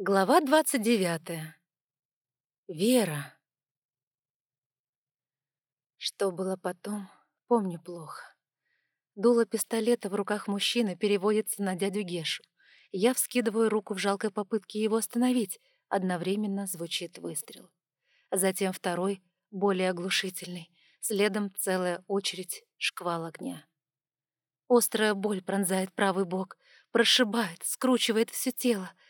Глава двадцать девятая. Вера. Что было потом, помню плохо. Дуло пистолета в руках мужчины переводится на дядю Гешу. Я вскидываю руку в жалкой попытке его остановить. Одновременно звучит выстрел. Затем второй, более оглушительный. Следом целая очередь, шквал огня. Острая боль пронзает правый бок, прошибает, скручивает все тело —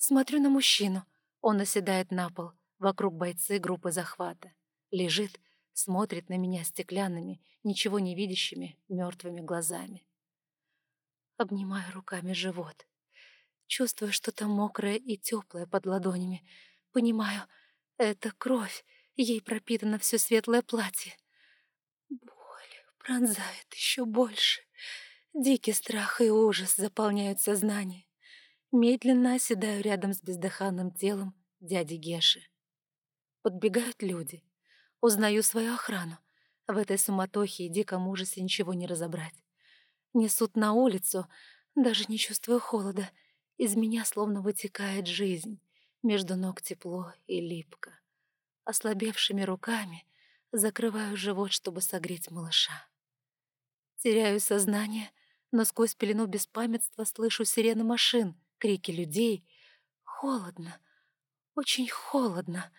Смотрю на мужчину. Он оседает на пол. Вокруг бойцы группы захвата. Лежит, смотрит на меня стеклянными, ничего не видящими, мертвыми глазами. Обнимаю руками живот. Чувствую что-то мокрое и теплое под ладонями. Понимаю, это кровь, ей пропитано все светлое платье. Боль пронзает еще больше. Дикий страх и ужас заполняют сознание. Медленно оседаю рядом с бездыханным телом дяди Геши. Подбегают люди. Узнаю свою охрану. В этой суматохе и диком ужасе ничего не разобрать. Несут на улицу, даже не чувствую холода. Из меня словно вытекает жизнь. Между ног тепло и липко. Ослабевшими руками закрываю живот, чтобы согреть малыша. Теряю сознание, но сквозь пелену беспамятства слышу сирены машин — крики людей. Холодно, очень холодно.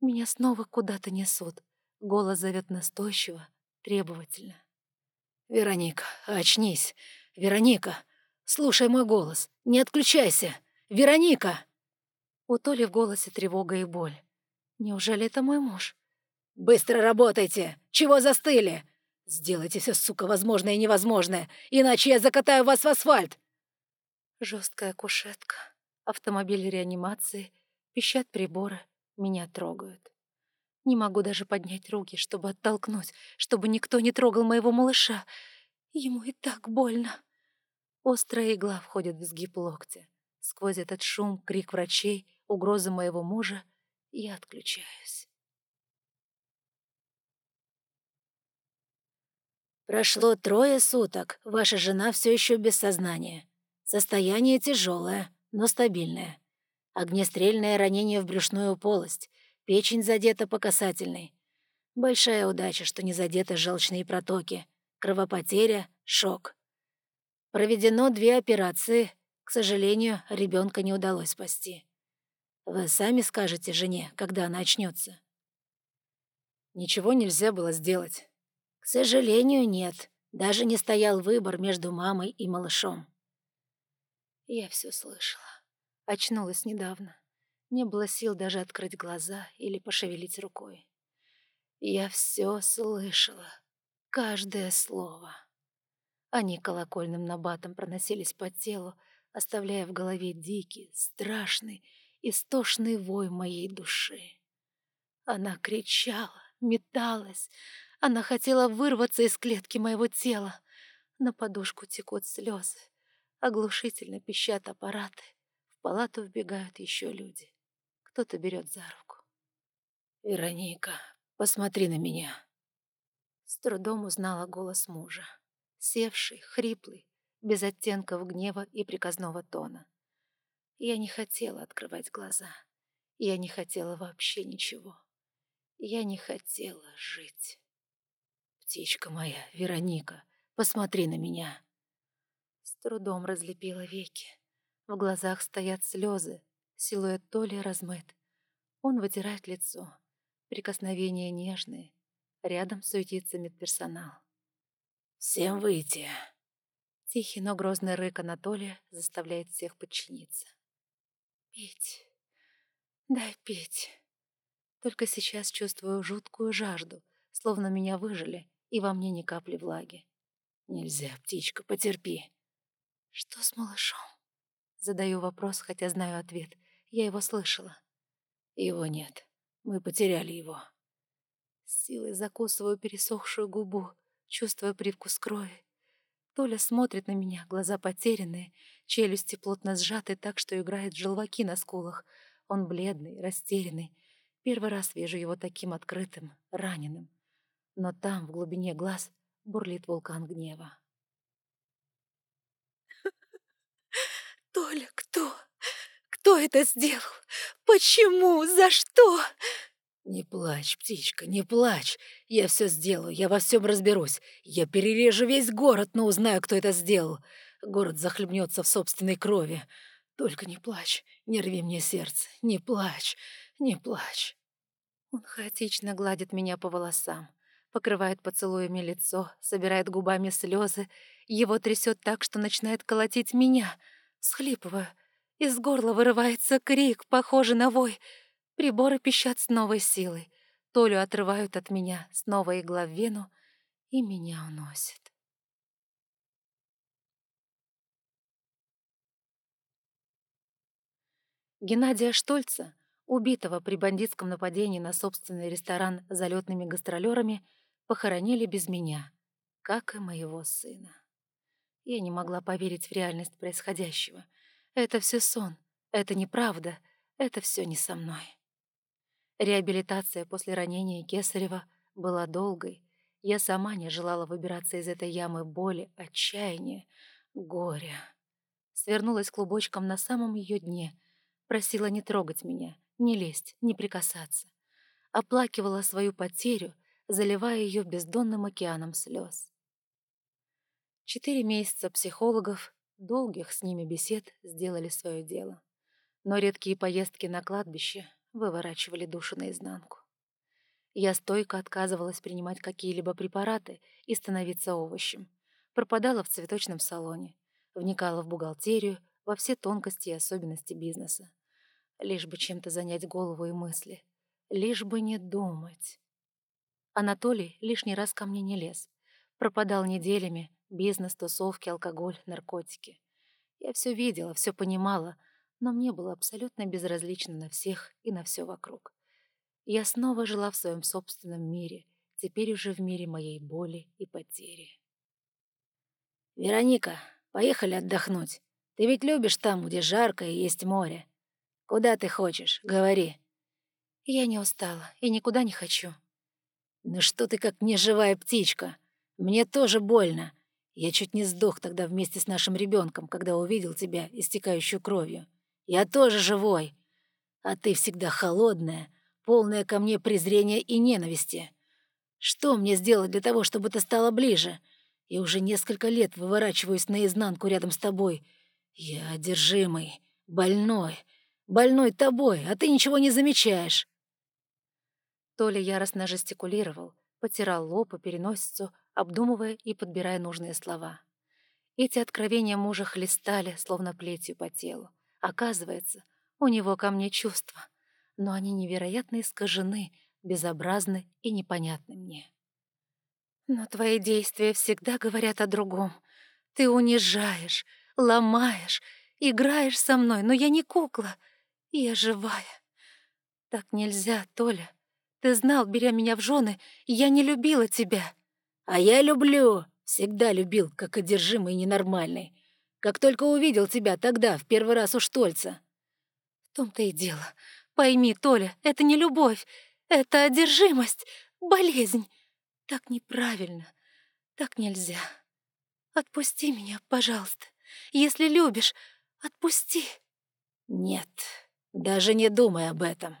Меня снова куда-то несут. Голос зовет настойчиво, требовательно. «Вероника, очнись! Вероника, слушай мой голос! Не отключайся! Вероника!» У Толи в голосе тревога и боль. Неужели это мой муж? «Быстро работайте! Чего застыли? Сделайте все, сука, возможное и невозможное, иначе я закатаю вас в асфальт! Жесткая кушетка, автомобиль реанимации, пищат приборы, меня трогают. Не могу даже поднять руки, чтобы оттолкнуть, чтобы никто не трогал моего малыша. Ему и так больно. Острая игла входит в сгиб локтя. Сквозь этот шум, крик врачей, угрозы моего мужа я отключаюсь. Прошло трое суток. Ваша жена все еще без сознания. Состояние тяжелое, но стабильное. Огнестрельное ранение в брюшную полость, печень задета по касательной. Большая удача, что не задеты желчные протоки. Кровопотеря, шок. Проведено две операции. К сожалению, ребенка не удалось спасти. Вы сами скажете жене, когда она очнется. Ничего нельзя было сделать. К сожалению, нет. Даже не стоял выбор между мамой и малышом. Я все слышала. Очнулась недавно. Не было сил даже открыть глаза или пошевелить рукой. Я все слышала. Каждое слово. Они колокольным набатом проносились по телу, оставляя в голове дикий, страшный, истошный вой моей души. Она кричала, металась. Она хотела вырваться из клетки моего тела. На подушку текут слезы. Оглушительно пищат аппараты. В палату вбегают еще люди. Кто-то берет за руку. «Вероника, посмотри на меня». С трудом узнала голос мужа. Севший, хриплый, без оттенков гнева и приказного тона. Я не хотела открывать глаза. Я не хотела вообще ничего. Я не хотела жить. «Птичка моя, Вероника, посмотри на меня». Трудом разлепила веки. В глазах стоят слезы, силуэт Толи размыт. Он вытирает лицо. Прикосновения нежные. Рядом суетится медперсонал. «Всем выйти!» Тихий, но грозный рык Анатолия заставляет всех подчиниться. «Пить! Дай пить!» Только сейчас чувствую жуткую жажду, словно меня выжили, и во мне ни капли влаги. «Нельзя, птичка, потерпи!» «Что с малышом?» Задаю вопрос, хотя знаю ответ. Я его слышала. «Его нет. Мы потеряли его». С силой закусываю пересохшую губу, чувствуя привкус крови. Толя смотрит на меня, глаза потерянные, челюсти плотно сжаты так, что играют желваки на скулах. Он бледный, растерянный. Первый раз вижу его таким открытым, раненым. Но там, в глубине глаз, бурлит вулкан гнева. Толя, кто? Кто это сделал? Почему? За что?» «Не плачь, птичка, не плачь. Я все сделаю, я во всем разберусь. Я перережу весь город, но узнаю, кто это сделал. Город захлебнется в собственной крови. Только не плачь, не рви мне сердце, не плачь, не плачь». Он хаотично гладит меня по волосам, покрывает поцелуями лицо, собирает губами слезы. Его трясет так, что начинает колотить меня. Схлипываю. Из горла вырывается крик, похожий на вой. Приборы пищат с новой силой. Толю отрывают от меня, снова игла в вену, и меня уносит. Геннадия Штольца, убитого при бандитском нападении на собственный ресторан залетными гастролерами, похоронили без меня, как и моего сына. Я не могла поверить в реальность происходящего. Это все сон, это неправда, это все не со мной. Реабилитация после ранения Кесарева была долгой. Я сама не желала выбираться из этой ямы боли, отчаяния, горя. Свернулась клубочком на самом ее дне — Просила не трогать меня, не лезть, не прикасаться. Оплакивала свою потерю, заливая ее бездонным океаном слез. Четыре месяца психологов, долгих с ними бесед, сделали свое дело. Но редкие поездки на кладбище выворачивали душу наизнанку. Я стойко отказывалась принимать какие-либо препараты и становиться овощем. Пропадала в цветочном салоне, вникала в бухгалтерию, во все тонкости и особенности бизнеса лишь бы чем-то занять голову и мысли, лишь бы не думать. Анатолий лишний раз ко мне не лез. Пропадал неделями, бизнес, тусовки, алкоголь, наркотики. Я все видела, все понимала, но мне было абсолютно безразлично на всех и на все вокруг. Я снова жила в своем собственном мире, теперь уже в мире моей боли и потери. «Вероника, поехали отдохнуть. Ты ведь любишь там, где жарко и есть море. Куда ты хочешь? Говори». «Я не устала и никуда не хочу». «Ну что ты как неживая птичка? Мне тоже больно. Я чуть не сдох тогда вместе с нашим ребенком, когда увидел тебя, истекающую кровью. Я тоже живой. А ты всегда холодная, полная ко мне презрения и ненависти. Что мне сделать для того, чтобы ты стала ближе? Я уже несколько лет выворачиваюсь наизнанку рядом с тобой. Я одержимый, больной, Больной тобой, а ты ничего не замечаешь». Толя яростно жестикулировал, потирал лоб и переносицу, обдумывая и подбирая нужные слова. Эти откровения мужа хлестали, словно плетью по телу. Оказывается, у него ко мне чувства, но они невероятно искажены, безобразны и непонятны мне. Но твои действия всегда говорят о другом. Ты унижаешь, ломаешь, играешь со мной, но я не кукла — я живая. Так нельзя, Толя. Ты знал, беря меня в жены, я не любила тебя. А я люблю. Всегда любил, как одержимый и ненормальный. Как только увидел тебя тогда, в первый раз у Штольца. В том-то и дело. Пойми, Толя, это не любовь. Это одержимость, болезнь. Так неправильно. Так нельзя. Отпусти меня, пожалуйста. Если любишь, отпусти. Нет. Даже не думай об этом.